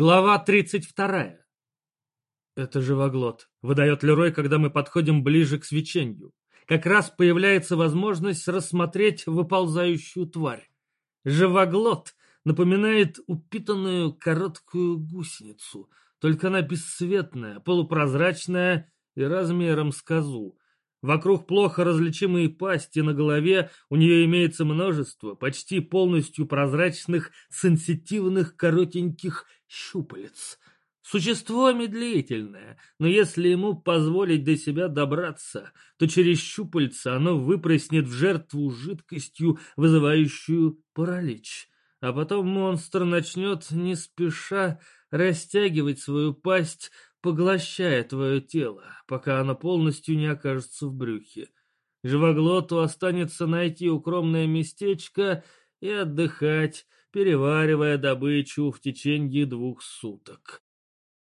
Глава 32. Это живоглот, выдает Лерой, когда мы подходим ближе к свеченью. Как раз появляется возможность рассмотреть выползающую тварь. Живоглот напоминает упитанную короткую гусеницу, только она бесцветная, полупрозрачная и размером с козу. Вокруг плохо различимые пасти на голове, у нее имеется множество почти полностью прозрачных, сенситивных, коротеньких щупалец. Существо медлительное, но если ему позволить до себя добраться, то через щупальца оно выпроснет в жертву жидкостью, вызывающую паралич. А потом монстр начнет не спеша растягивать свою пасть, поглощая твое тело, пока оно полностью не окажется в брюхе. Живоглоту останется найти укромное местечко и отдыхать, переваривая добычу в течение двух суток.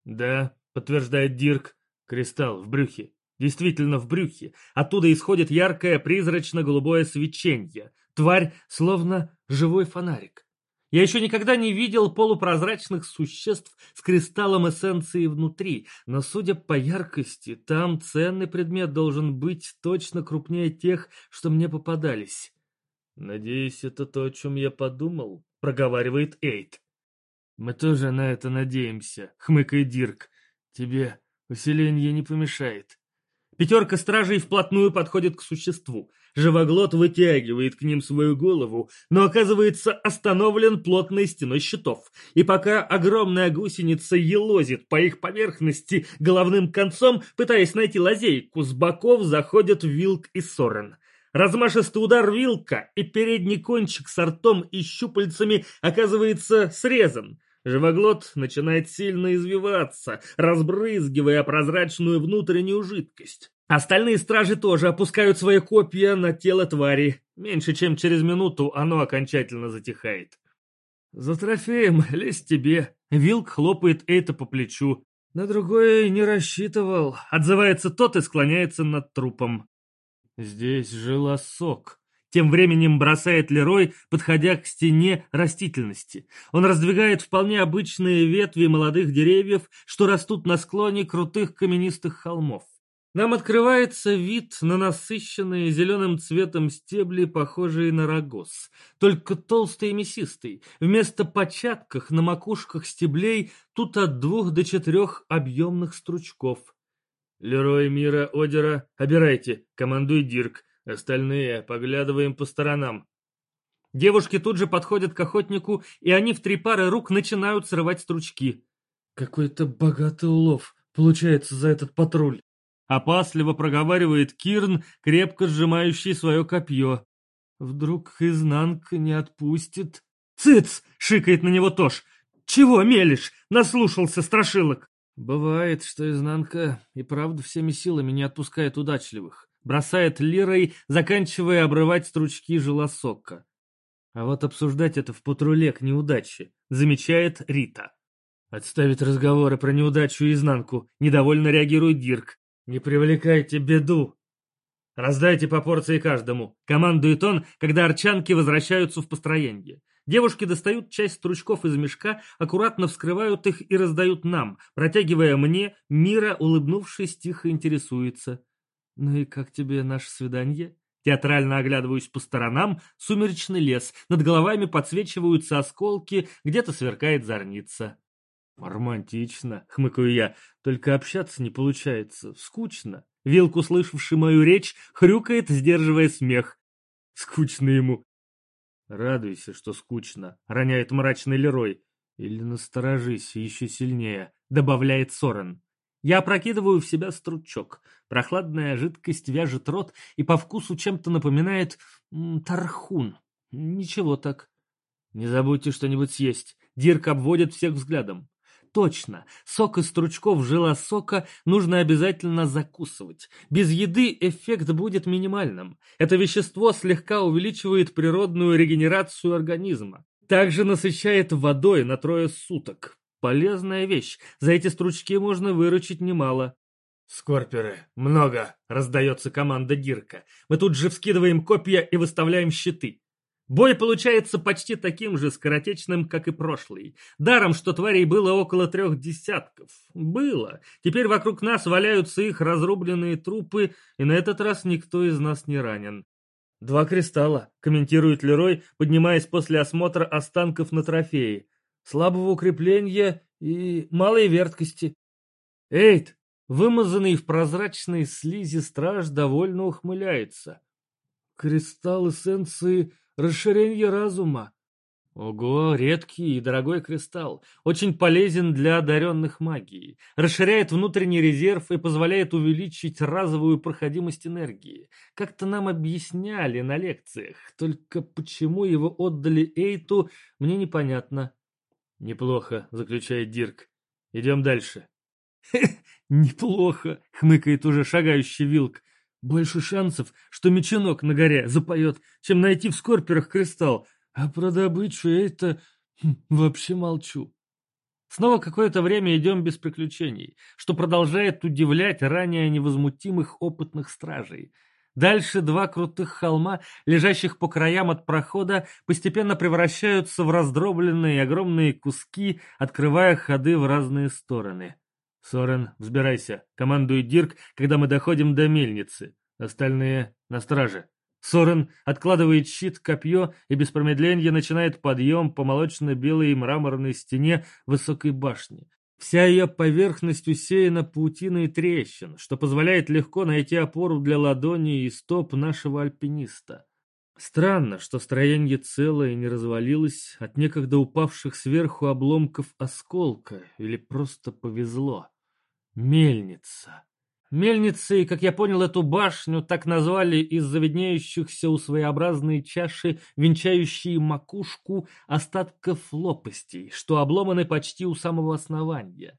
«Да», — подтверждает Дирк, — «кристалл в брюхе. Действительно в брюхе. Оттуда исходит яркое призрачно-голубое свечение. Тварь словно живой фонарик. Я еще никогда не видел полупрозрачных существ с кристаллом эссенции внутри, но, судя по яркости, там ценный предмет должен быть точно крупнее тех, что мне попадались. «Надеюсь, это то, о чем я подумал», — проговаривает Эйт. «Мы тоже на это надеемся», — хмыкает Дирк. «Тебе усиление не помешает». Пятерка стражей вплотную подходит к существу. Живоглот вытягивает к ним свою голову, но оказывается остановлен плотной стеной щитов. И пока огромная гусеница елозит по их поверхности головным концом, пытаясь найти лазейку, с боков заходят Вилк и Сорен. Размашистый удар вилка, и передний кончик с ртом и щупальцами оказывается срезан. Живоглот начинает сильно извиваться, разбрызгивая прозрачную внутреннюю жидкость. Остальные стражи тоже опускают свои копья на тело твари. Меньше чем через минуту оно окончательно затихает. «За трофеем лезь тебе!» Вилк хлопает Эйта по плечу. «На другое не рассчитывал», — отзывается тот и склоняется над трупом. «Здесь жила сок», тем временем бросает Лерой, подходя к стене растительности. Он раздвигает вполне обычные ветви молодых деревьев, что растут на склоне крутых каменистых холмов. Нам открывается вид на насыщенные зеленым цветом стебли, похожие на рогоз, только толстый и мясистый. Вместо початках на макушках стеблей тут от двух до четырех объемных стручков. «Лерой Мира Одера, обирайте, командуй Дирк, остальные поглядываем по сторонам». Девушки тут же подходят к охотнику, и они в три пары рук начинают срывать стручки. «Какой-то богатый улов получается за этот патруль», — опасливо проговаривает Кирн, крепко сжимающий свое копье. «Вдруг изнанка не отпустит?» «Цыц!» — шикает на него Тош. «Чего мелешь? Наслушался страшилок!» Бывает, что изнанка и правда всеми силами не отпускает удачливых. Бросает лирой, заканчивая обрывать стручки жилосока. А вот обсуждать это в патруле к неудаче, замечает Рита. Отставить разговоры про неудачу изнанку, недовольно реагирует Дирк. Не привлекайте беду. Раздайте по порции каждому, командует он, когда арчанки возвращаются в построение. Девушки достают часть стручков из мешка, аккуратно вскрывают их и раздают нам, протягивая мне, Мира, улыбнувшись, тихо интересуется. «Ну и как тебе наше свидание?» Театрально оглядываюсь по сторонам, сумеречный лес, над головами подсвечиваются осколки, где-то сверкает зорница. «Романтично», — хмыкаю я, — «только общаться не получается, скучно». Вилк, услышавший мою речь, хрюкает, сдерживая смех. Скучно ему. «Радуйся, что скучно», — роняет мрачный Лерой. «Или насторожись еще сильнее», — добавляет Сорен. Я опрокидываю в себя стручок. Прохладная жидкость вяжет рот и по вкусу чем-то напоминает тархун. Ничего так. Не забудьте что-нибудь съесть. Дирк обводит всех взглядом. Точно, сок из стручков жила сока нужно обязательно закусывать. Без еды эффект будет минимальным. Это вещество слегка увеличивает природную регенерацию организма. Также насыщает водой на трое суток. Полезная вещь. За эти стручки можно выручить немало. «Скорперы, много!» — раздается команда Дирка. Мы тут же вскидываем копья и выставляем щиты. Бой получается почти таким же скоротечным, как и прошлый. Даром, что тварей было около трех десятков. Было. Теперь вокруг нас валяются их разрубленные трупы, и на этот раз никто из нас не ранен. «Два кристалла», — комментирует Лерой, поднимаясь после осмотра останков на трофеи. «Слабого укрепления и малой верткости». Эйт, вымазанный в прозрачной слизи страж, довольно ухмыляется. «Кристалл эссенции расширение разума. Ого, редкий и дорогой кристалл. Очень полезен для одаренных магией. Расширяет внутренний резерв и позволяет увеличить разовую проходимость энергии. Как-то нам объясняли на лекциях. Только почему его отдали Эйту, мне непонятно. Неплохо, заключает Дирк. Идем дальше. «Неплохо», — хмыкает уже шагающий Вилк. Больше шансов, что меченок на горе запоет, чем найти в скорперах кристалл. А про добычу это... Хм, вообще молчу. Снова какое-то время идем без приключений, что продолжает удивлять ранее невозмутимых опытных стражей. Дальше два крутых холма, лежащих по краям от прохода, постепенно превращаются в раздробленные огромные куски, открывая ходы в разные стороны. «Сорен, взбирайся», — командует Дирк, когда мы доходим до мельницы. Остальные на страже. Сорен откладывает щит, копье и без промедления начинает подъем по молочно-белой мраморной стене высокой башни. Вся ее поверхность усеяна паутиной трещин, что позволяет легко найти опору для ладони и стоп нашего альпиниста. Странно, что строение целое и не развалилось от некогда упавших сверху обломков осколка, или просто повезло. Мельница. Мельницей, как я понял, эту башню так назвали из-за виднеющихся у своеобразной чаши, венчающей макушку остатков лопастей, что обломаны почти у самого основания.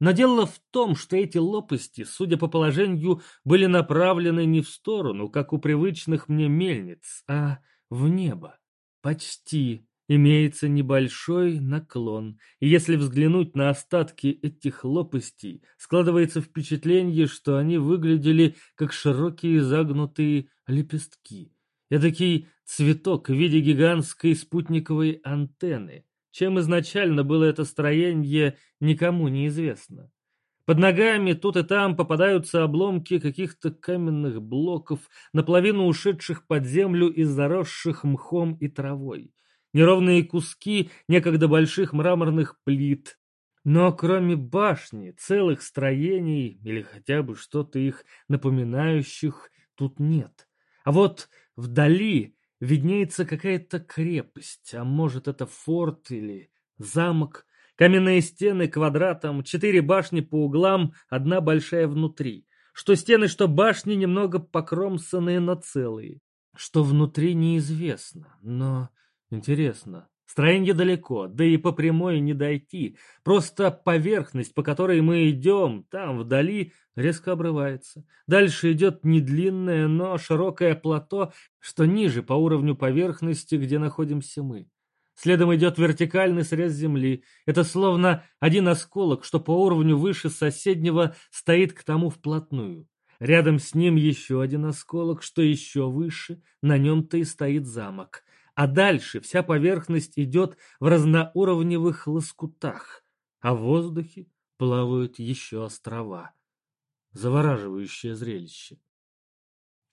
Но дело в том, что эти лопасти, судя по положению, были направлены не в сторону, как у привычных мне мельниц, а в небо. Почти имеется небольшой наклон, и если взглянуть на остатки этих лопастей, складывается впечатление, что они выглядели как широкие загнутые лепестки. Эдакий цветок в виде гигантской спутниковой антенны. Чем изначально было это строение, никому не известно. Под ногами тут и там попадаются обломки каких-то каменных блоков, наполовину ушедших под землю и заросших мхом и травой. Неровные куски некогда больших мраморных плит. Но кроме башни, целых строений или хотя бы что-то их напоминающих тут нет. А вот вдали виднеется какая-то крепость, а может это форт или замок. Каменные стены квадратом, четыре башни по углам, одна большая внутри. Что стены, что башни немного покромсанные, но целые. Что внутри неизвестно, но интересно. Строение далеко, да и по прямой не дойти. Просто поверхность, по которой мы идем, там, вдали, резко обрывается. Дальше идет не длинное, но широкое плато, что ниже по уровню поверхности, где находимся мы. Следом идет вертикальный срез земли. Это словно один осколок, что по уровню выше соседнего стоит к тому вплотную. Рядом с ним еще один осколок, что еще выше, на нем-то и стоит замок а дальше вся поверхность идет в разноуровневых лоскутах, а в воздухе плавают еще острова. Завораживающее зрелище.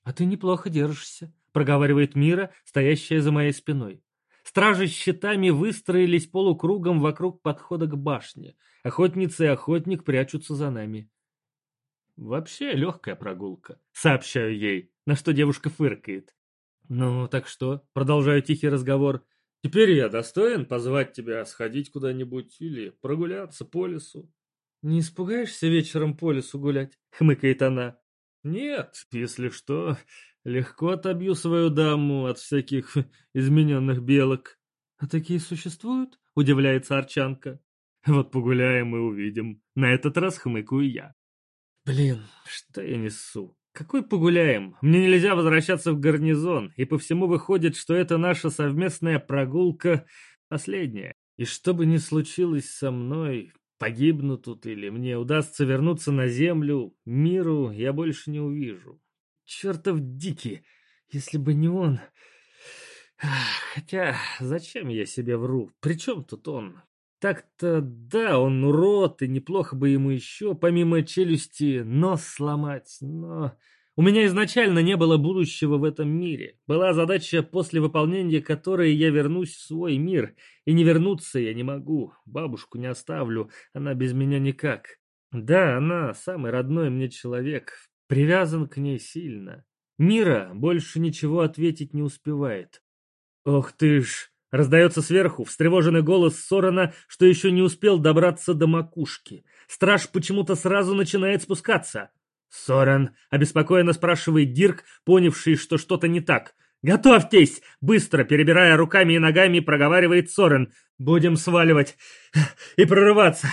«А ты неплохо держишься», — проговаривает Мира, стоящая за моей спиной. Стражи с щитами выстроились полукругом вокруг подхода к башне. Охотницы и охотник прячутся за нами. «Вообще легкая прогулка», — сообщаю ей, на что девушка фыркает. «Ну, так что?» — продолжаю тихий разговор. «Теперь я достоин позвать тебя сходить куда-нибудь или прогуляться по лесу?» «Не испугаешься вечером по лесу гулять?» — хмыкает она. «Нет, если что, легко отобью свою даму от всяких измененных белок». «А такие существуют?» — удивляется Арчанка. «Вот погуляем и увидим. На этот раз хмыкаю я». «Блин, что я несу? Какой погуляем? Мне нельзя возвращаться в гарнизон, и по всему выходит, что это наша совместная прогулка последняя. И что бы ни случилось со мной, погибну тут или мне удастся вернуться на землю, миру я больше не увижу. Чертов Дикий, если бы не он... Хотя, зачем я себе вру? При чем тут он? Так-то, да, он урод, и неплохо бы ему еще, помимо челюсти, нос сломать, но... У меня изначально не было будущего в этом мире. Была задача, после выполнения которой я вернусь в свой мир. И не вернуться я не могу. Бабушку не оставлю, она без меня никак. Да, она самый родной мне человек. Привязан к ней сильно. Мира больше ничего ответить не успевает. Ох ты ж! Раздается сверху встревоженный голос Сорона, что еще не успел добраться до макушки. Страж почему-то сразу начинает спускаться. «Сорен!» — обеспокоенно спрашивает Дирк, понявший, что что-то не так. «Готовьтесь!» — быстро, перебирая руками и ногами, проговаривает Сорен. «Будем сваливать и прорываться.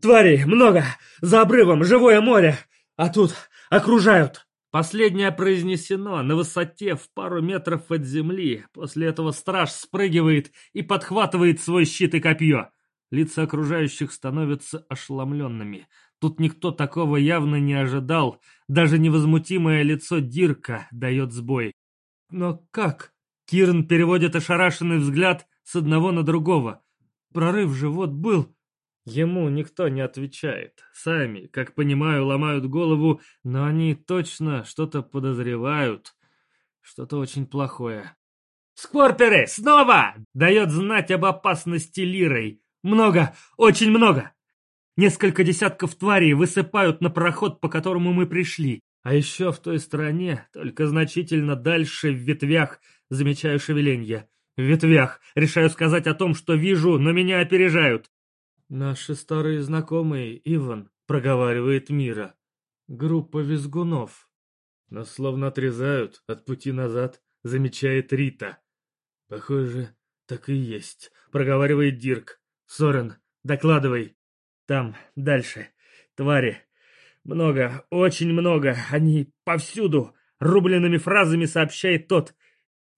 Тварей много, за обрывом живое море, а тут окружают». Последнее произнесено на высоте в пару метров от земли. После этого страж спрыгивает и подхватывает свой щит и копье. Лица окружающих становятся ошеломленными. Тут никто такого явно не ожидал. Даже невозмутимое лицо Дирка дает сбой. Но как? Кирн переводит ошарашенный взгляд с одного на другого. Прорыв же вот был. Ему никто не отвечает. Сами, как понимаю, ломают голову, но они точно что-то подозревают. Что-то очень плохое. «Скорперы! Снова!» — дает знать об опасности Лирой. «Много! Очень много!» Несколько десятков тварей высыпают на проход, по которому мы пришли. А еще в той стороне, только значительно дальше, в ветвях, замечаю шевеление. В ветвях. Решаю сказать о том, что вижу, но меня опережают. Наши старые знакомые, Иван, проговаривает Мира. Группа визгунов. Нас словно отрезают от пути назад, замечает Рита. Похоже, так и есть, проговаривает Дирк. Сорен, докладывай. Там, дальше. Твари. Много, очень много. Они повсюду. Рубленными фразами сообщает тот.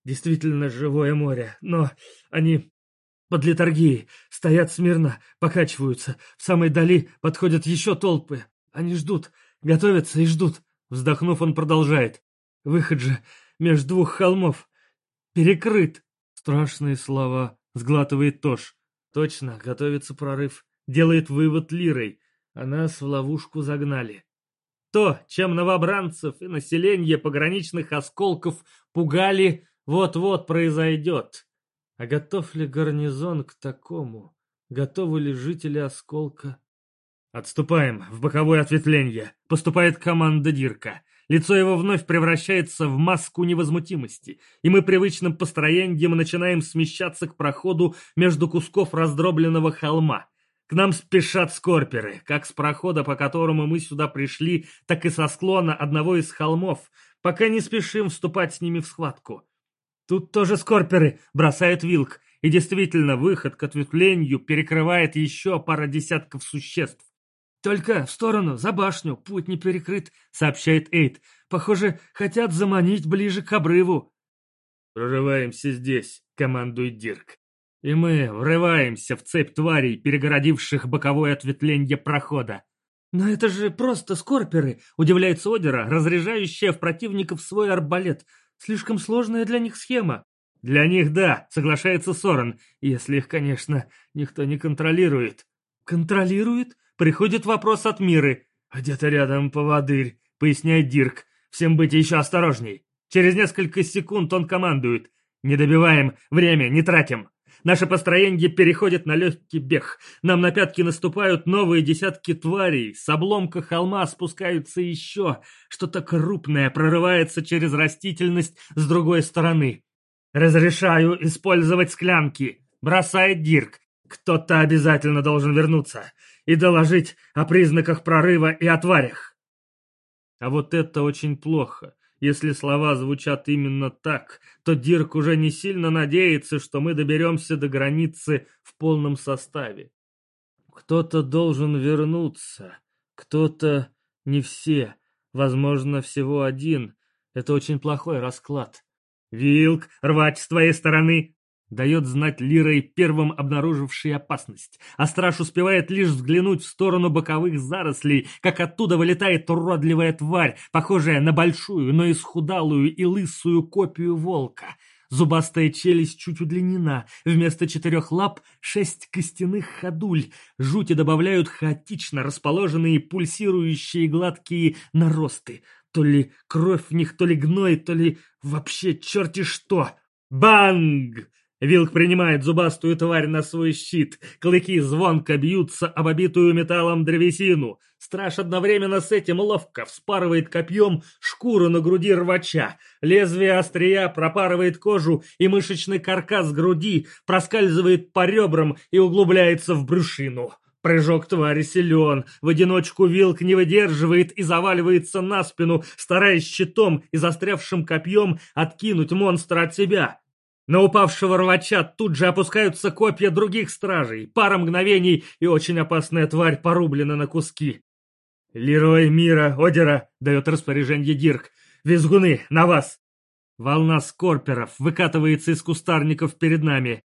Действительно живое море. Но они под литургией. Стоят смирно, покачиваются. В самой дали подходят еще толпы. Они ждут, готовятся и ждут. Вздохнув, он продолжает. Выход же между двух холмов. Перекрыт. Страшные слова. Сглатывает Тош. Точно, готовится прорыв делает вывод Лирой, а нас в ловушку загнали. То, чем новобранцев и население пограничных осколков пугали, вот-вот произойдет. А готов ли гарнизон к такому? Готовы ли жители осколка? Отступаем в боковое ответвление. Поступает команда Дирка. Лицо его вновь превращается в маску невозмутимости, и мы привычным построением начинаем смещаться к проходу между кусков раздробленного холма. К нам спешат скорперы, как с прохода, по которому мы сюда пришли, так и со склона одного из холмов, пока не спешим вступать с ними в схватку. Тут тоже скорперы, бросают вилк, и действительно выход к ответвлению перекрывает еще пара десятков существ. «Только в сторону, за башню, путь не перекрыт», — сообщает Эйд. «Похоже, хотят заманить ближе к обрыву». «Прорываемся здесь», — командует Дирк. И мы врываемся в цепь тварей, перегородивших боковое ответвление прохода. «Но это же просто скорперы!» — удивляется Одера, разряжающая в противников свой арбалет. «Слишком сложная для них схема». «Для них да», — соглашается Сорен, если их, конечно, никто не контролирует. «Контролирует?» — приходит вопрос от Миры. «А где-то рядом поводырь», — поясняет Дирк. «Всем быть еще осторожней». Через несколько секунд он командует. «Не добиваем, время не тратим». Наше построение переходит на легкий бег. Нам на пятки наступают новые десятки тварей. С обломка холма спускаются еще. Что-то крупное прорывается через растительность с другой стороны. «Разрешаю использовать склянки», — бросает Дирк. «Кто-то обязательно должен вернуться и доложить о признаках прорыва и о тварях». А вот это очень плохо. Если слова звучат именно так, то Дирк уже не сильно надеется, что мы доберемся до границы в полном составе. Кто-то должен вернуться, кто-то не все, возможно, всего один. Это очень плохой расклад. «Вилк, рвать с твоей стороны!» Дает знать Лирой первым обнаруживший опасность, а страж успевает лишь взглянуть в сторону боковых зарослей, как оттуда вылетает уродливая тварь, похожая на большую, но исхудалую и лысую копию волка. Зубастая челюсть чуть удлинена. Вместо четырех лап шесть костяных ходуль. Жути добавляют хаотично расположенные пульсирующие гладкие наросты. То ли кровь в них, то ли гной, то ли вообще черти что. Банг! Вилк принимает зубастую тварь на свой щит. Клыки звонко бьются об обитую металлом древесину. Страж одновременно с этим ловко вспарывает копьем шкуру на груди рвача. Лезвие острия пропарывает кожу, и мышечный каркас груди проскальзывает по ребрам и углубляется в брюшину. Прыжок твари силен, в одиночку вилк не выдерживает и заваливается на спину, стараясь щитом и застрявшим копьем откинуть монстра от себя. На упавшего рвача тут же опускаются копья других стражей. Пара мгновений, и очень опасная тварь порублена на куски. «Лерой мира, Одера!» — дает распоряжение Дирк. «Визгуны, на вас!» Волна скорперов выкатывается из кустарников перед нами.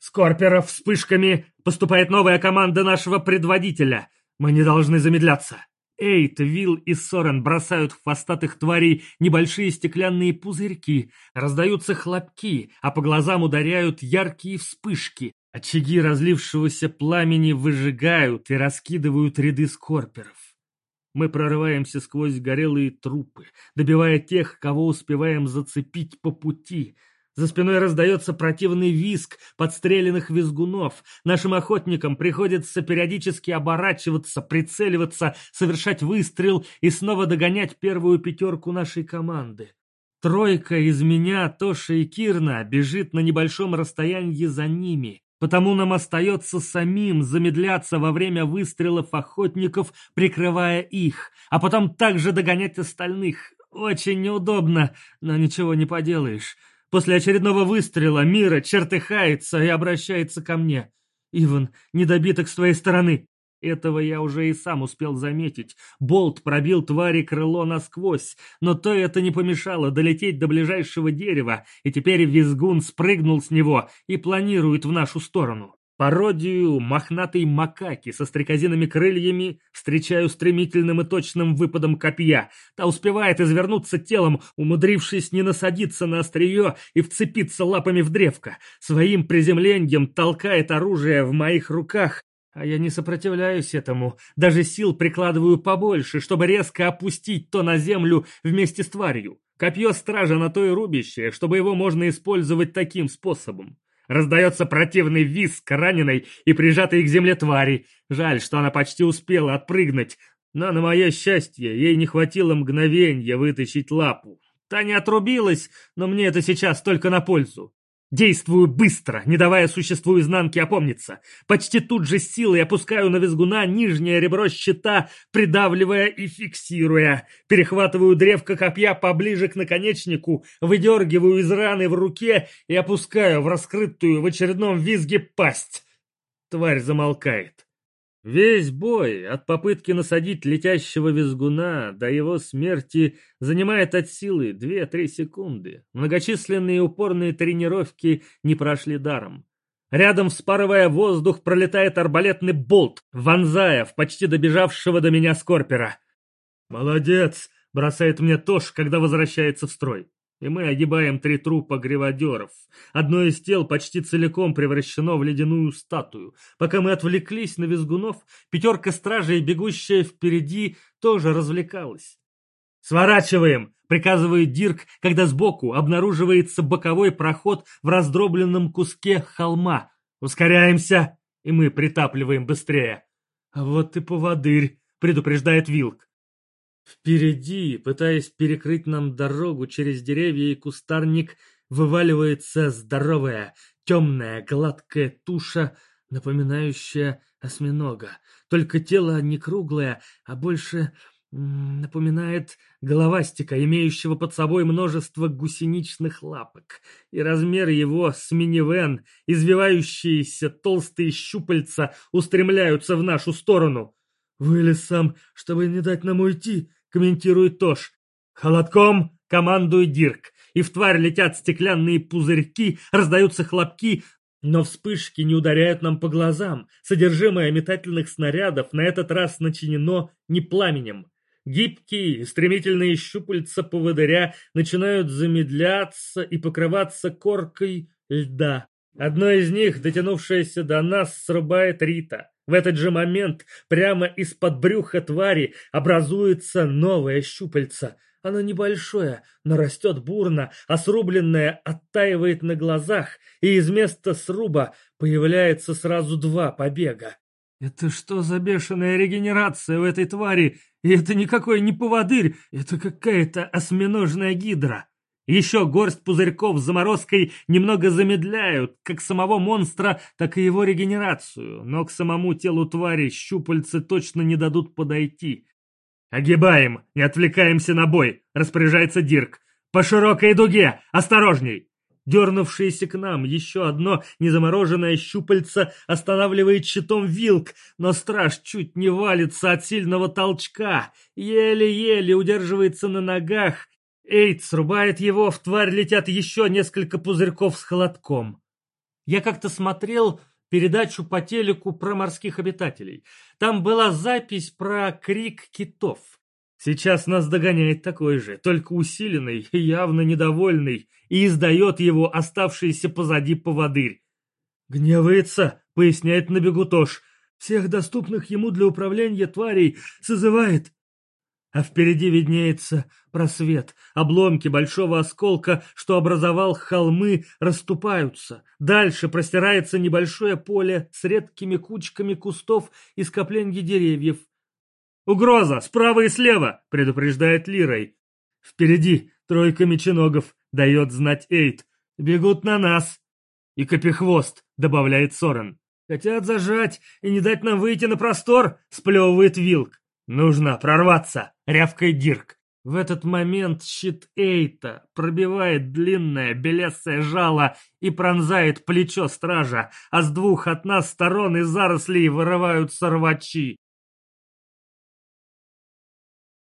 Скорперов вспышками поступает новая команда нашего предводителя. Мы не должны замедляться. Эйт, Вилл и Сорен бросают в хвостатых тварей небольшие стеклянные пузырьки, раздаются хлопки, а по глазам ударяют яркие вспышки. Очаги разлившегося пламени выжигают и раскидывают ряды скорперов. Мы прорываемся сквозь горелые трупы, добивая тех, кого успеваем зацепить по пути — за спиной раздается противный визг подстреленных визгунов. Нашим охотникам приходится периодически оборачиваться, прицеливаться, совершать выстрел и снова догонять первую пятерку нашей команды. Тройка из меня, Тоша и Кирна бежит на небольшом расстоянии за ними. Потому нам остается самим замедляться во время выстрелов охотников, прикрывая их, а потом также догонять остальных. Очень неудобно, но ничего не поделаешь. После очередного выстрела Мира чертыхается и обращается ко мне. «Иван, недобиток с твоей стороны!» Этого я уже и сам успел заметить. Болт пробил твари крыло насквозь, но то это не помешало долететь до ближайшего дерева, и теперь визгун спрыгнул с него и планирует в нашу сторону. Пародию мохнатой макаки со стрекозиными крыльями встречаю стремительным и точным выпадом копья. Та успевает извернуться телом, умудрившись не насадиться на острие и вцепиться лапами в древко. Своим приземлением толкает оружие в моих руках, а я не сопротивляюсь этому. Даже сил прикладываю побольше, чтобы резко опустить то на землю вместе с тварью. Копье стража на то и рубящее, чтобы его можно использовать таким способом. Раздается противный визг раненой и прижатой к земле твари. Жаль, что она почти успела отпрыгнуть, но, на мое счастье, ей не хватило мгновенья вытащить лапу. Та не отрубилась, но мне это сейчас только на пользу. Действую быстро, не давая существу изнанки опомниться. Почти тут же силой опускаю на визгуна нижнее ребро щита, придавливая и фиксируя. Перехватываю древко копья поближе к наконечнику, выдергиваю из раны в руке и опускаю в раскрытую в очередном визге пасть. Тварь замолкает. Весь бой, от попытки насадить летящего визгуна до его смерти, занимает от силы 2-3 секунды. Многочисленные упорные тренировки не прошли даром. Рядом, вспарывая воздух, пролетает арбалетный болт, вонзая в почти добежавшего до меня скорпера. «Молодец!» — бросает мне Тош, когда возвращается в строй и мы огибаем три трупа гриводеров. Одно из тел почти целиком превращено в ледяную статую. Пока мы отвлеклись на визгунов, пятерка стражей, бегущая впереди, тоже развлекалась. «Сворачиваем!» — приказывает Дирк, когда сбоку обнаруживается боковой проход в раздробленном куске холма. «Ускоряемся!» И мы притапливаем быстрее. «А вот ты поводырь!» — предупреждает Вилк. Впереди, пытаясь перекрыть нам дорогу через деревья и кустарник, вываливается здоровая, темная, гладкая туша, напоминающая осьминога. Только тело не круглое, а больше напоминает головастика, имеющего под собой множество гусеничных лапок. И размер его с минивэн, извивающиеся толстые щупальца устремляются в нашу сторону. «Вылез сам, чтобы не дать нам уйти», — комментирует Тош. «Холодком!» — командует Дирк. И в тварь летят стеклянные пузырьки, раздаются хлопки, но вспышки не ударяют нам по глазам. Содержимое метательных снарядов на этот раз начинено не пламенем. Гибкие, стремительные щупальца поводыря начинают замедляться и покрываться коркой льда. Одно из них, дотянувшееся до нас, срубает Рита. В этот же момент прямо из-под брюха твари образуется новое щупальце. Оно небольшое, но растет бурно, а срубленное оттаивает на глазах, и из места сруба появляется сразу два побега. Это что за бешеная регенерация у этой твари? И это никакой не поводырь, это какая-то осьминожная гидра. Еще горсть пузырьков с заморозкой немного замедляют как самого монстра, так и его регенерацию, но к самому телу твари щупальцы точно не дадут подойти. «Огибаем, не отвлекаемся на бой», — распоряжается Дирк. «По широкой дуге! Осторожней!» Дернувшееся к нам еще одно незамороженное щупальце останавливает щитом вилк, но страж чуть не валится от сильного толчка, еле-еле удерживается на ногах Эйд срубает его, в тварь летят еще несколько пузырьков с холодком. Я как-то смотрел передачу по телеку про морских обитателей. Там была запись про крик китов. Сейчас нас догоняет такой же, только усиленный, явно недовольный, и издает его оставшийся позади поводырь. «Гневается», — поясняет на бегу Тош, — «всех доступных ему для управления тварей созывает а впереди виднеется просвет. Обломки большого осколка, что образовал холмы, расступаются. Дальше простирается небольшое поле с редкими кучками кустов и скоплений деревьев. «Угроза! Справа и слева!» — предупреждает Лирой. «Впереди тройка меченогов», — дает знать Эйт. «Бегут на нас!» «И Копихвост», — добавляет Сорен. «Хотят зажать и не дать нам выйти на простор», — сплевывает Вилк. «Нужно прорваться!» — рявкает Дирк. В этот момент щит Эйта пробивает длинное белесое жало и пронзает плечо стража, а с двух от нас сторон из зарослей вырываются рвачи.